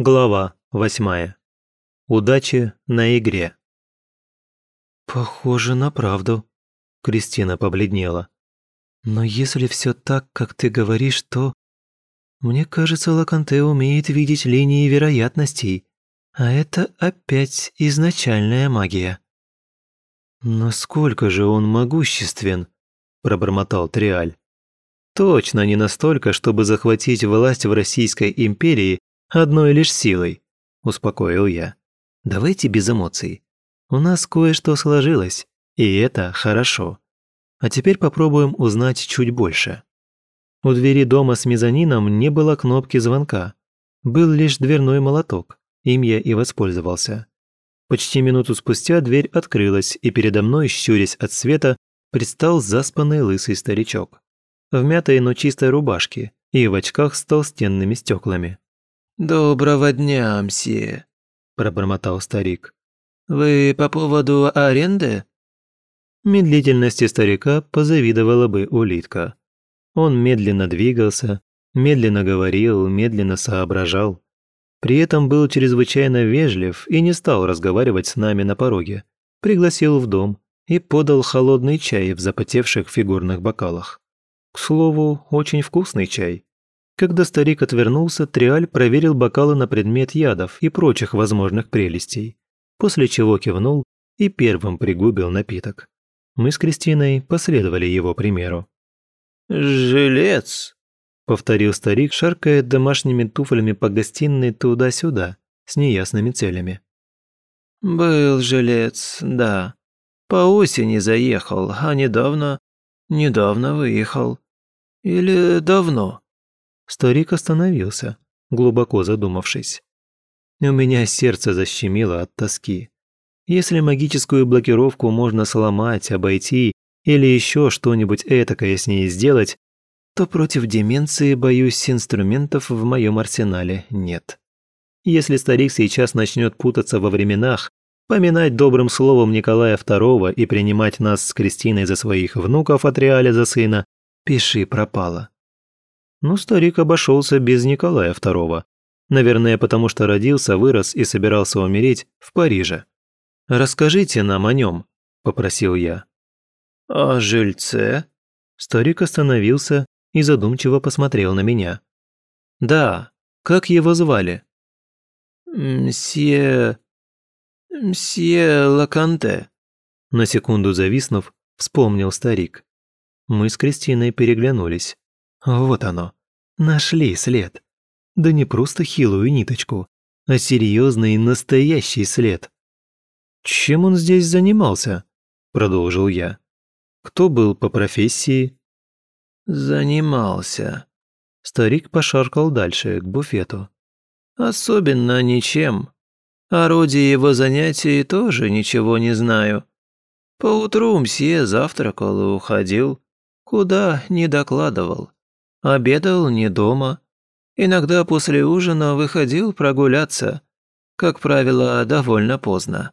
Глава восьмая. Удачи на игре. «Похоже на правду», — Кристина побледнела. «Но если все так, как ты говоришь, то...» «Мне кажется, Лаканте умеет видеть линии вероятностей, а это опять изначальная магия». «Насколько же он могуществен?» – пробормотал Триаль. «Точно не настолько, чтобы захватить власть в Российской империи одной лишь силой», – успокоил я. «Давайте без эмоций. У нас кое-что сложилось, и это хорошо. А теперь попробуем узнать чуть больше». У двери дома с мезонином не было кнопки звонка. Был лишь дверной молоток. Им я и воспользовался. Почти минуту спустя дверь открылась, и передо мной, щурясь от света, предстал заспанный лысый старичок. В мятой, но чистой рубашке и в очках с толстенными стеклами. «Доброго дня, мсье», – пробормотал старик. «Вы по поводу аренды?» Медлительности старика позавидовала бы улитка. Он медленно двигался, медленно говорил, медленно соображал. При этом был чрезвычайно вежлив и не стал разговаривать с нами на пороге. Пригласил в дом и подал холодный чай в запотевших фигурных бокалах. К слову, очень вкусный чай. Когда старик отвернулся, Триаль проверил бокалы на предмет ядов и прочих возможных прелестей, после чего кивнул и первым пригубил напиток. Мы с Кристиной последовали его примеру. «Жилец!» повторил старик, шаркая домашними туфлями по гостиной туда-сюда, с неясными целями. «Был жилец, да. По осени заехал, а недавно... недавно выехал. Или давно?» Старик остановился, глубоко задумавшись. У меня сердце защемило от тоски. Если магическую блокировку можно сломать, обойти или еще что-нибудь этакое с ней сделать, то против деменции, боюсь, инструментов в моем арсенале нет. Если старик сейчас начнет путаться во временах, поминать добрым словом Николая II и принимать нас с Кристиной за своих внуков от Реаля за сына, пиши пропало. Ну, старик обошелся без Николая II. Наверное, потому что родился, вырос и собирался умереть в Париже. «Расскажите нам о нем», – попросил я. «О жильце?» Старик остановился и задумчиво посмотрел на меня. «Да, как его звали?» «Мсье... мсье Лаканте», на секунду зависнув, вспомнил старик. Мы с Кристиной переглянулись. Вот оно. Нашли след. Да не просто хилую ниточку, а серьезный настоящий след. «Чем он здесь занимался?» – продолжил я. «Кто был по профессии?» «Занимался». Старик пошаркал дальше, к буфету. «Особенно ничем. О роде его занятий тоже ничего не знаю. Поутру мсье завтракал и уходил. Куда не докладывал. Обедал не дома. Иногда после ужина выходил прогуляться. Как правило, довольно поздно».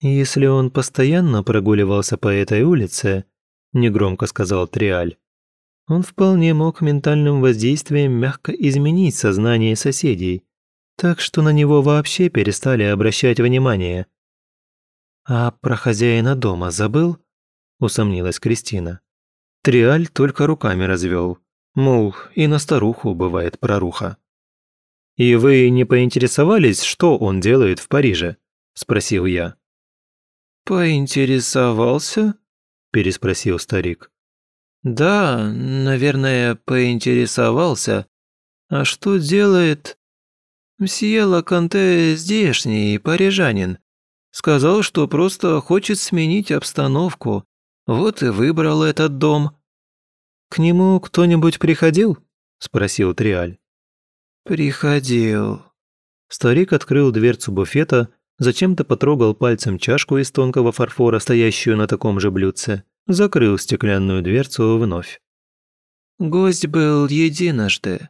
«Если он постоянно прогуливался по этой улице», – негромко сказал Триаль, он вполне мог ментальным воздействием мягко изменить сознание соседей, так что на него вообще перестали обращать внимание. «А про хозяина дома забыл?» – усомнилась Кристина. Триаль только руками развел, мол, и на старуху бывает проруха. «И вы не поинтересовались, что он делает в Париже?» – спросил я. «Поинтересовался?» – переспросил старик. «Да, наверное, поинтересовался. А что делает...» «Мсье Лаканте здешний, парижанин. Сказал, что просто хочет сменить обстановку. Вот и выбрал этот дом». «К нему кто-нибудь приходил?» – спросил Триаль. «Приходил». Старик открыл дверцу буфета, зачем-то потрогал пальцем чашку из тонкого фарфора, стоящую на таком же блюдце закрыл стеклянную дверцу вновь. Гость был единожды,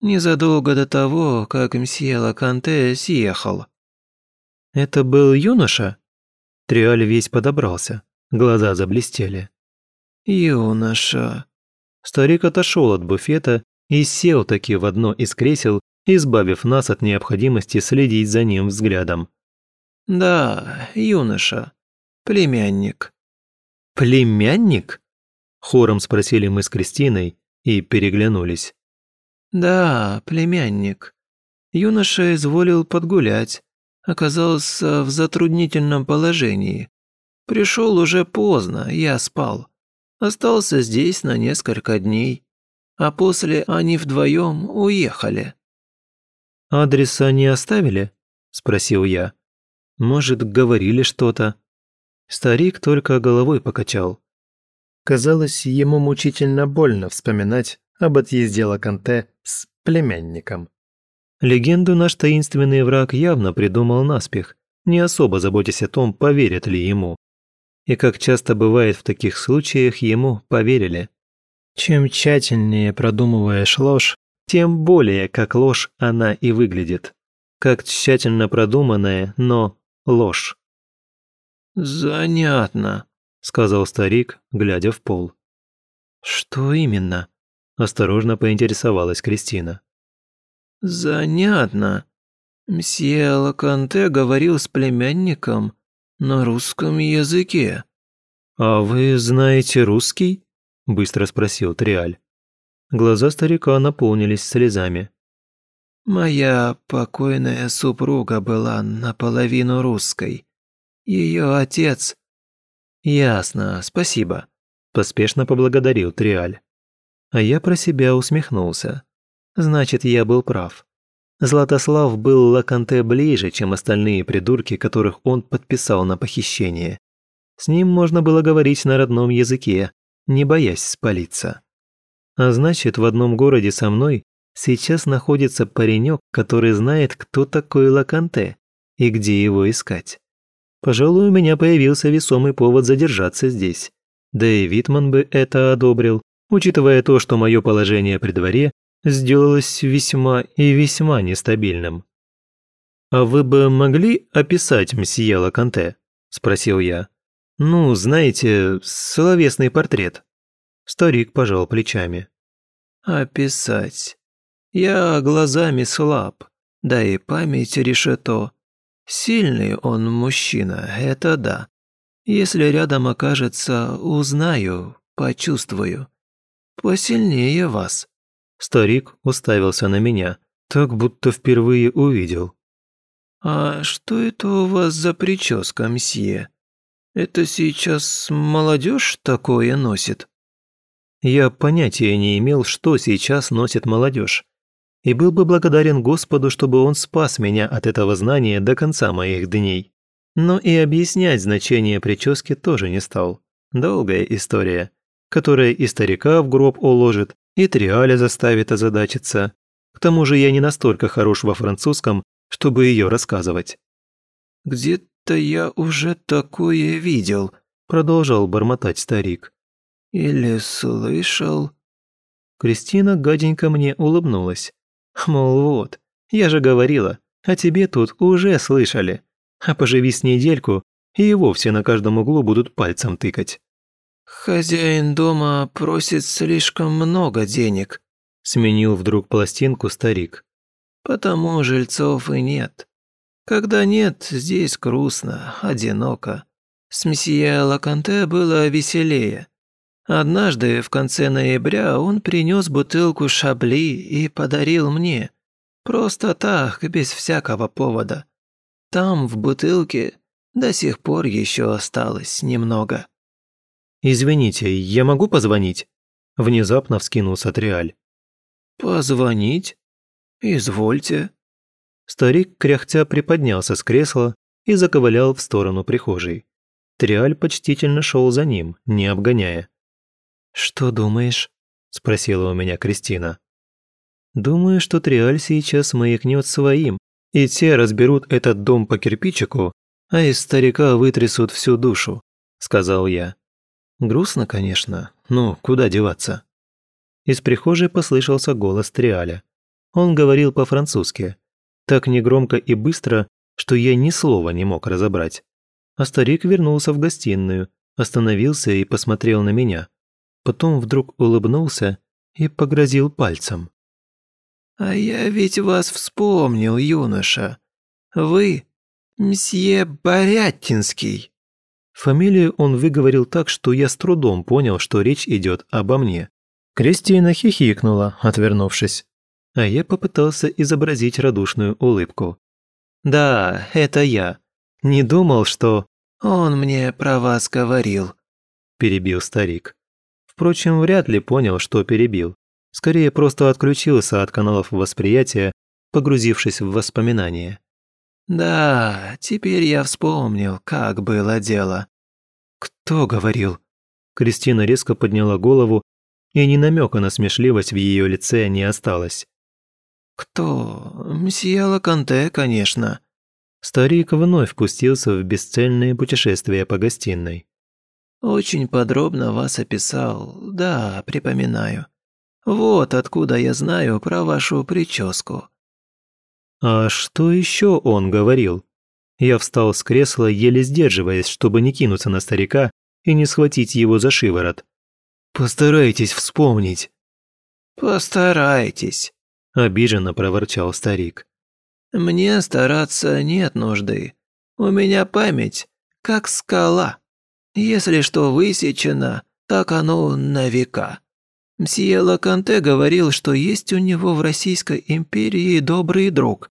незадолго до того, как мсье Лаканте съехал. «Это был юноша?» Триаль весь подобрался, глаза заблестели. «Юноша». Старик отошел от буфета и сел таки в одно из кресел, избавив нас от необходимости следить за ним взглядом. «Да, юноша, племянник». «Племянник?» – хором спросили мы с Кристиной и переглянулись. «Да, племянник. Юноша изволил подгулять, оказался в затруднительном положении. Пришел уже поздно, я спал. Остался здесь на несколько дней, а после они вдвоем уехали». «Адреса не оставили?» – спросил я. «Может, говорили что-то?» Старик только головой покачал. Казалось, ему мучительно больно вспоминать об отъезде Лаканте с племянником. Легенду наш таинственный враг явно придумал наспех, не особо заботясь о том, поверят ли ему. И как часто бывает в таких случаях, ему поверили. Чем тщательнее продумываешь ложь, тем более как ложь она и выглядит. Как тщательно продуманная, но ложь. «Занятно», – сказал старик, глядя в пол. «Что именно?» – осторожно поинтересовалась Кристина. «Занятно. Мсье Лаканте говорил с племянником на русском языке». «А вы знаете русский?» – быстро спросил Триаль. Глаза старика наполнились слезами. «Моя покойная супруга была наполовину русской. Ее отец...» «Ясно, спасибо», – поспешно поблагодарил Триаль. А я про себя усмехнулся. Значит, я был прав. Златослав был Лаканте ближе, чем остальные придурки, которых он подписал на похищение. С ним можно было говорить на родном языке, не боясь спалиться. А значит, в одном городе со мной сейчас находится паренек, который знает, кто такой Лаканте и где его искать. Пожалуй, у меня появился весомый повод задержаться здесь. Да и Витман бы это одобрил, учитывая то, что мое положение при дворе сделалось весьма и весьма нестабильным. «А вы бы могли описать мсье Лаканте?» – спросил я. «Ну, знаете, словесный портрет». Старик пожал плечами. «Описать. Я глазами слаб, да и память решето. Сильный он мужчина, это да. Если рядом окажется, узнаю, почувствую. Посильнее вас». Старик уставился на меня, так будто впервые увидел. «А что это у вас за прическа, мсье? Это сейчас молодежь такое носит?» Я понятия не имел, что сейчас носит молодежь. И был бы благодарен Господу, чтобы он спас меня от этого знания до конца моих дней. Но и объяснять значение прически тоже не стал. Долгая история, которая и старика в гроб уложит, и Триаля заставит озадачиться. К тому же я не настолько хорош во французском, чтобы ее рассказывать. «Где-то я уже такое видел», – продолжал бормотать старик. Или слышал?» Кристина гаденько мне улыбнулась. Мол, вот, я же говорила, а тебе тут уже слышали. А поживи с недельку, и вовсе на каждом углу будут пальцем тыкать. «Хозяин дома просит слишком много денег», – сменил вдруг пластинку старик. «Потому жильцов и нет. Когда нет, здесь грустно, одиноко. С месье Лаканте было веселее. Однажды в конце ноября он принес бутылку шабли и подарил мне. Просто так, без всякого повода. Там, в бутылке, до сих пор еще осталось немного. «Извините, я могу позвонить?» Внезапно вскинулся Триаль. «Позвонить? Извольте». Старик кряхтя приподнялся с кресла и заковылял в сторону прихожей. Триаль почтительно шел за ним, не обгоняя. «Что думаешь?» – спросила у меня Кристина. «Думаю, что Триаль сейчас маякнет своим, и те разберут этот дом по кирпичику, а из старика вытрясут всю душу», – сказал я. Грустно, конечно, но куда деваться? Из прихожей послышался голос Триаля. Он говорил по-французски, так негромко и быстро, что я ни слова не мог разобрать. А старик вернулся в гостиную, остановился и посмотрел на меня потом вдруг улыбнулся и погрозил пальцем. А я ведь вас вспомнил, юноша. Вы мсье Борятинский». Фамилию он выговорил так, что я с трудом понял, что речь идет обо мне. Кристина хихикнула, отвернувшись. А я попытался изобразить радушную улыбку. «Да, это я. Не думал, что...» «Он мне про вас говорил», – перебил старик. Впрочем, вряд ли понял, что перебил. Скорее, просто отключился от каналов восприятия, погрузившись в воспоминания. «Да, теперь я вспомнил, как было дело». «Кто говорил?» Кристина резко подняла голову, и ни намека на смешливость в ее лице не осталось. «Кто? Мсье Лаканте, конечно». Старик вновь пустился в бесцельное путешествие по гостиной. «Очень подробно вас описал, да, припоминаю. Вот откуда я знаю про вашу прическу». «А что еще он говорил?» Я встал с кресла, еле сдерживаясь, чтобы не кинуться на старика и не схватить его за шиворот. «Постарайтесь вспомнить». «Постарайтесь», – обиженно проворчал старик. «Мне стараться нет нужды. У меня память, как скала. Если что высечено, так оно на века. Мсье Лаканте говорил, что есть у него в Российской империи добрый друг,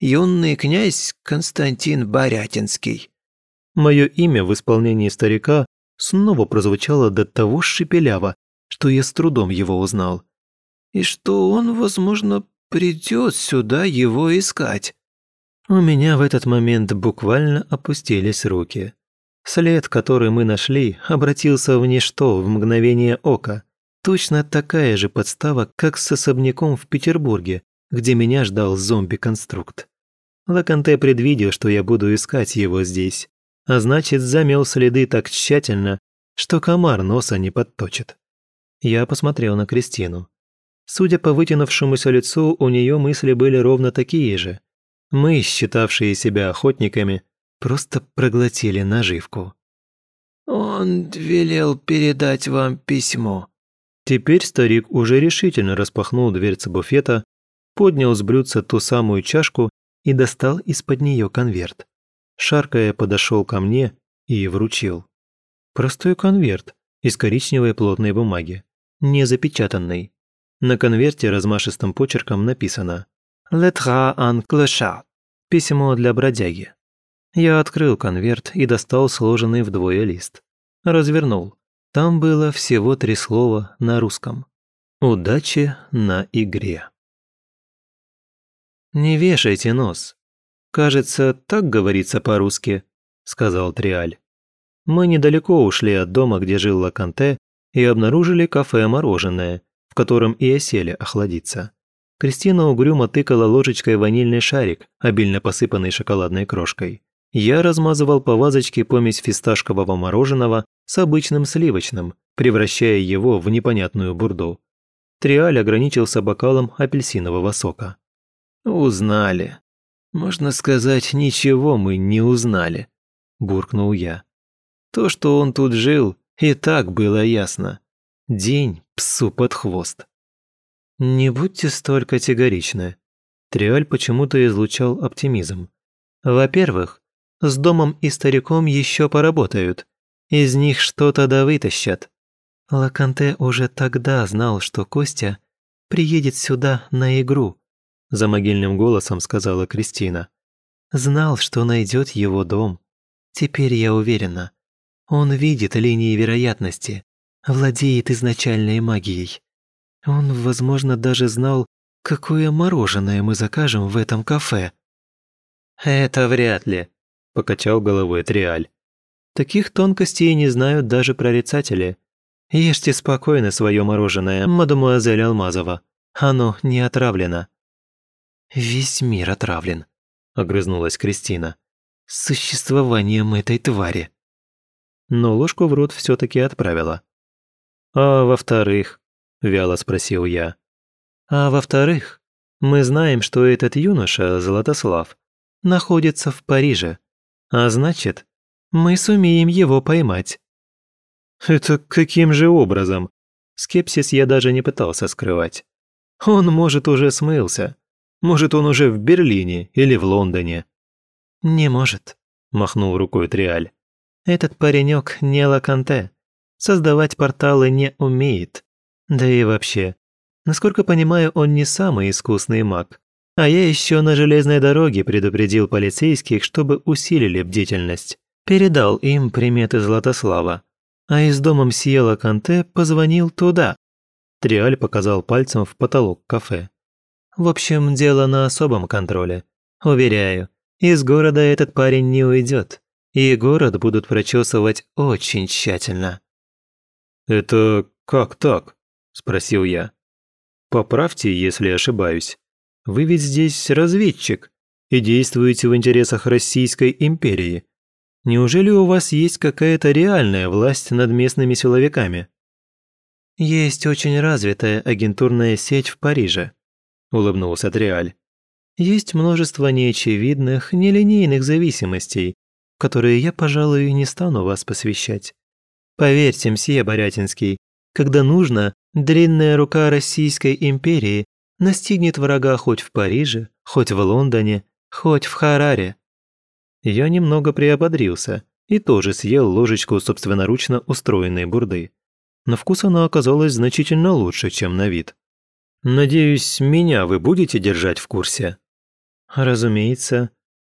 юный князь Константин Борятинский». Мое имя в исполнении старика снова прозвучало до того шепеляво, что я с трудом его узнал и что он, возможно, придет сюда его искать. У меня в этот момент буквально опустились руки. След, который мы нашли, обратился в ничто в мгновение ока. Точно такая же подстава, как с особняком в Петербурге, где меня ждал зомби-конструкт. Лаканте предвидел, что я буду искать его здесь, а значит, замел следы так тщательно, что комар носа не подточит. Я посмотрел на Кристину. Судя по вытянувшемуся лицу, у нее мысли были ровно такие же. Мы, считавшие себя охотниками, просто проглотили наживку. «Он велел передать вам письмо». Теперь старик уже решительно распахнул дверцы буфета, поднял с блюдца ту самую чашку и достал из-под нее конверт. Шаркая подошел ко мне и вручил. Простой конверт из коричневой плотной бумаги, не запечатанный. На конверте размашистым почерком написано «Lettre en clochard» – письмо для бродяги. Я открыл конверт и достал сложенный вдвое лист. Развернул. Там было всего три слова на русском. «Удачи на игре». «Не вешайте нос. Кажется, так говорится по-русски», – сказал Триаль. Мы недалеко ушли от дома, где жил Лаканте, и обнаружили кафе-мороженое, котором и осели охладиться. Кристина угрюмо тыкала ложечкой ванильный шарик, обильно посыпанный шоколадной крошкой. Я размазывал по вазочке помесь фисташкового мороженого с обычным сливочным, превращая его в непонятную бурду. Триаль ограничился бокалом апельсинового сока. «Узнали. Можно сказать, ничего мы не узнали», – буркнул я. То, что он тут жил, и так было ясно. День псу под хвост. Не будьте столь категоричны. Триаль почему-то излучал оптимизм. Во-первых, с домом и стариком еще поработают. Из них что-то да вытащат. Лаканте уже тогда знал, что Костя приедет сюда на игру, за могильным голосом сказала Кристина. Знал, что найдет его дом. Теперь я уверена. Он видит линии вероятности, владеет изначальной магией. Он, возможно, даже знал, какое мороженое мы закажем в этом кафе. «Это вряд ли», – покачал головой Триаль. «Таких тонкостей не знают даже прорицатели. Ешьте спокойно свое мороженое, мадемуазель Алмазова. Оно не отравлено». «Весь мир отравлен», – огрызнулась Кристина. «Существованием этой твари». Но ложку в рот все таки отправила. «А во-вторых?» – вяло спросил я. «А во-вторых, мы знаем, что этот юноша, Златослав, находится в Париже. А значит, мы сумеем его поймать». «Это каким же образом?» Скепсис я даже не пытался скрывать. Он, может, уже смылся. Может, он уже в Берлине или в Лондоне». «Не может», – махнул рукой Триаль. «Этот паренек не Лаканте. Создавать порталы не умеет. Да и вообще, насколько понимаю, он не самый искусный маг. А я еще на железной дороге предупредил полицейских, чтобы усилили бдительность. Передал им приметы Златослава. А из дома мсье Лаканте позвонил туда. Триаль показал пальцем в потолок кафе. В общем, дело на особом контроле. Уверяю, из города этот парень не уйдет, и город будут прочесывать очень тщательно. «Это как так?» – спросил я. «Поправьте, если ошибаюсь. Вы ведь здесь разведчик и действуете в интересах Российской империи. Неужели у вас есть какая-то реальная власть над местными силовиками?» «Есть очень развитая агентурная сеть в Париже», – улыбнулся Триаль. «Есть множество неочевидных, нелинейных зависимостей, которые я, пожалуй, не стану вас посвящать. Поверьте, мсье Борятинский, когда нужно, длинная рука Российской империи настигнет врага хоть в Париже, хоть в Лондоне, хоть в Хараре». Я немного приободрился и тоже съел ложечку собственноручно устроенной бурды. На вкус она оказалась значительно лучше, чем на вид. Надеюсь, меня вы будете держать в курсе? Разумеется.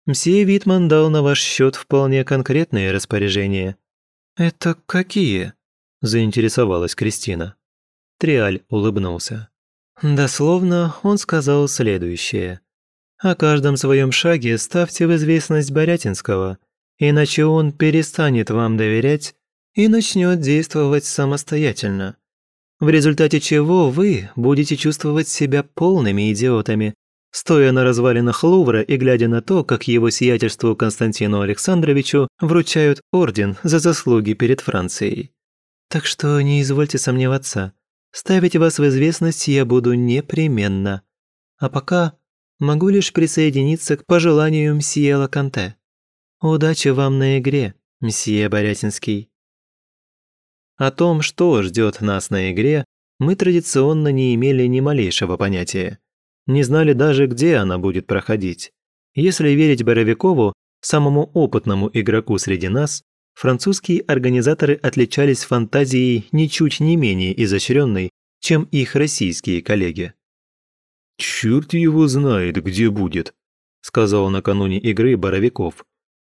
Мсье Витман дал на ваш счет вполне конкретные распоряжения. Это какие? Заинтересовалась Кристина. Триаль улыбнулся. Дословно он сказал следующее. О каждом своем шаге ставьте в известность Борятинского, иначе он перестанет вам доверять и начнет действовать самостоятельно в результате чего вы будете чувствовать себя полными идиотами, стоя на развалинах Лувра и глядя на то, как его сиятельству Константину Александровичу вручают орден за заслуги перед Францией. Так что не извольте сомневаться, ставить вас в известность я буду непременно. А пока могу лишь присоединиться к пожеланию мсье Лаканте. Удачи вам на игре, мсье Борятинский. О том, что ждет нас на игре, мы традиционно не имели ни малейшего понятия. Не знали даже, где она будет проходить. Если верить Боровикову, самому опытному игроку среди нас, французские организаторы отличались фантазией ничуть не менее изощренной, чем их российские коллеги. «Черт его знает, где будет», – сказал накануне игры Боровиков.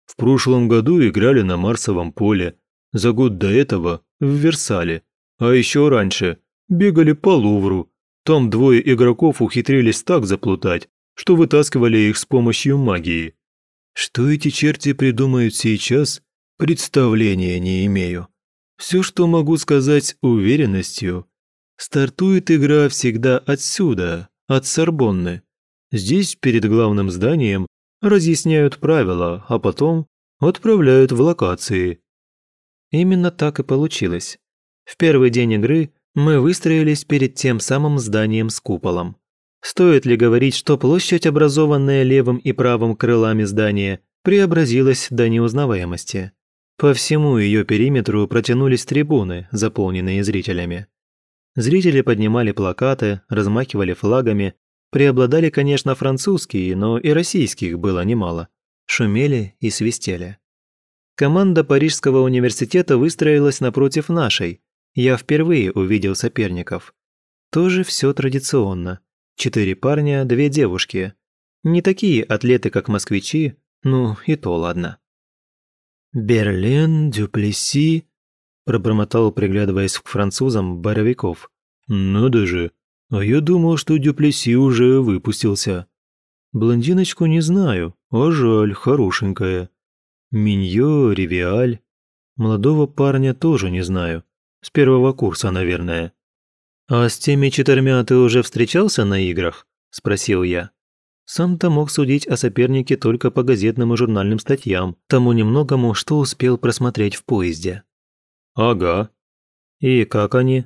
«В прошлом году играли на Марсовом поле, за год до этого в Версале, а еще раньше бегали по Лувру. Там двое игроков ухитрились так заплутать, что вытаскивали их с помощью магии. Что эти черти придумают сейчас, представления не имею. Все, что могу сказать уверенностью, стартует игра всегда отсюда, от Сорбонны. Здесь перед главным зданием разъясняют правила, а потом отправляют в локации. Именно так и получилось. В первый день игры мы выстроились перед тем самым зданием с куполом. Стоит ли говорить, что площадь, образованная левым и правым крылами здания, преобразилась до неузнаваемости. По всему ее периметру протянулись трибуны, заполненные зрителями. Зрители поднимали плакаты, размахивали флагами, преобладали, конечно, французские, но и российских было немало. Шумели и свистели. Команда Парижского университета выстроилась напротив нашей. Я впервые увидел соперников. Тоже все традиционно. Четыре парня, две девушки. Не такие атлеты, как москвичи, ну и то ладно. «Берлин, Дюплеси», – пробормотал, приглядываясь к французам, Боровиков. «Ну даже, а я думал, что Дюплеси уже выпустился. Блондиночку не знаю, а жаль, хорошенькая. Миньо, Ривиаль. Молодого парня тоже не знаю. С первого курса, наверное. «А с теми четырьмя ты уже встречался на играх?» – спросил я. Сам-то мог судить о сопернике только по газетным и журнальным статьям, тому немногому, что успел просмотреть в поезде. «Ага. И как они?»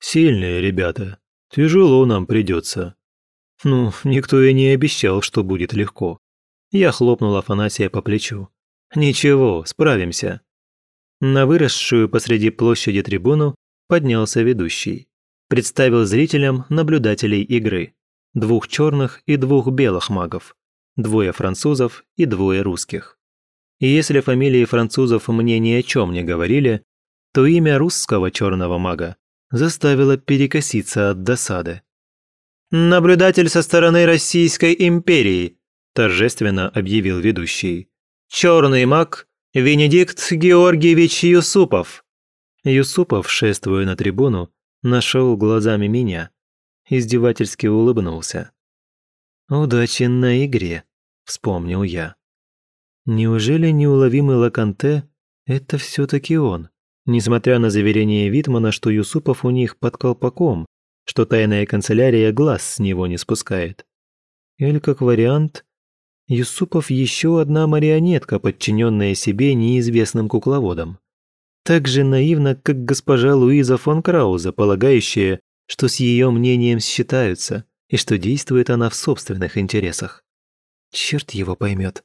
«Сильные ребята. Тяжело нам придется». «Ну, никто и не обещал, что будет легко». Я хлопнул Афанасия по плечу. «Ничего, справимся». На выросшую посреди площади трибуну поднялся ведущий. представил зрителям наблюдателей игры. Двух черных и двух белых магов. Двое французов и двое русских. И если фамилии французов мне ни о чем не говорили, то имя русского черного мага заставило перекоситься от досады. «Наблюдатель со стороны Российской империи», торжественно объявил ведущий. «Черный маг Венедикт Георгиевич Юсупов». Юсупов, шествуя на трибуну, нашел глазами меня. Издевательски улыбнулся. «Удачи на игре», — вспомнил я. Неужели неуловимый Лаканте – это все-таки он, несмотря на заверение Витмана, что Юсупов у них под колпаком, что тайная канцелярия глаз с него не спускает? Или, как вариант, Юсупов еще одна марионетка, подчиненная себе неизвестным кукловодом. Так же наивно, как госпожа Луиза фон Крауза, полагающая, что с ее мнением считаются и что действует она в собственных интересах. Черт его поймет.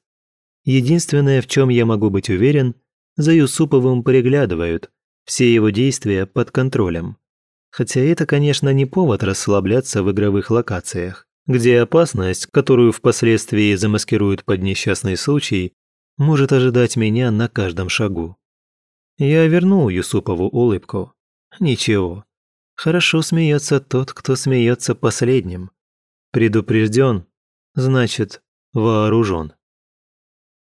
Единственное, в чем я могу быть уверен, за Юсуповым приглядывают, все его действия под контролем. Хотя это, конечно, не повод расслабляться в игровых локациях, где опасность, которую впоследствии замаскируют под несчастный случай, может ожидать меня на каждом шагу. Я вернул Юсупову улыбку. Ничего. Хорошо смеется тот, кто смеется последним. Предупрежден, значит, вооружен.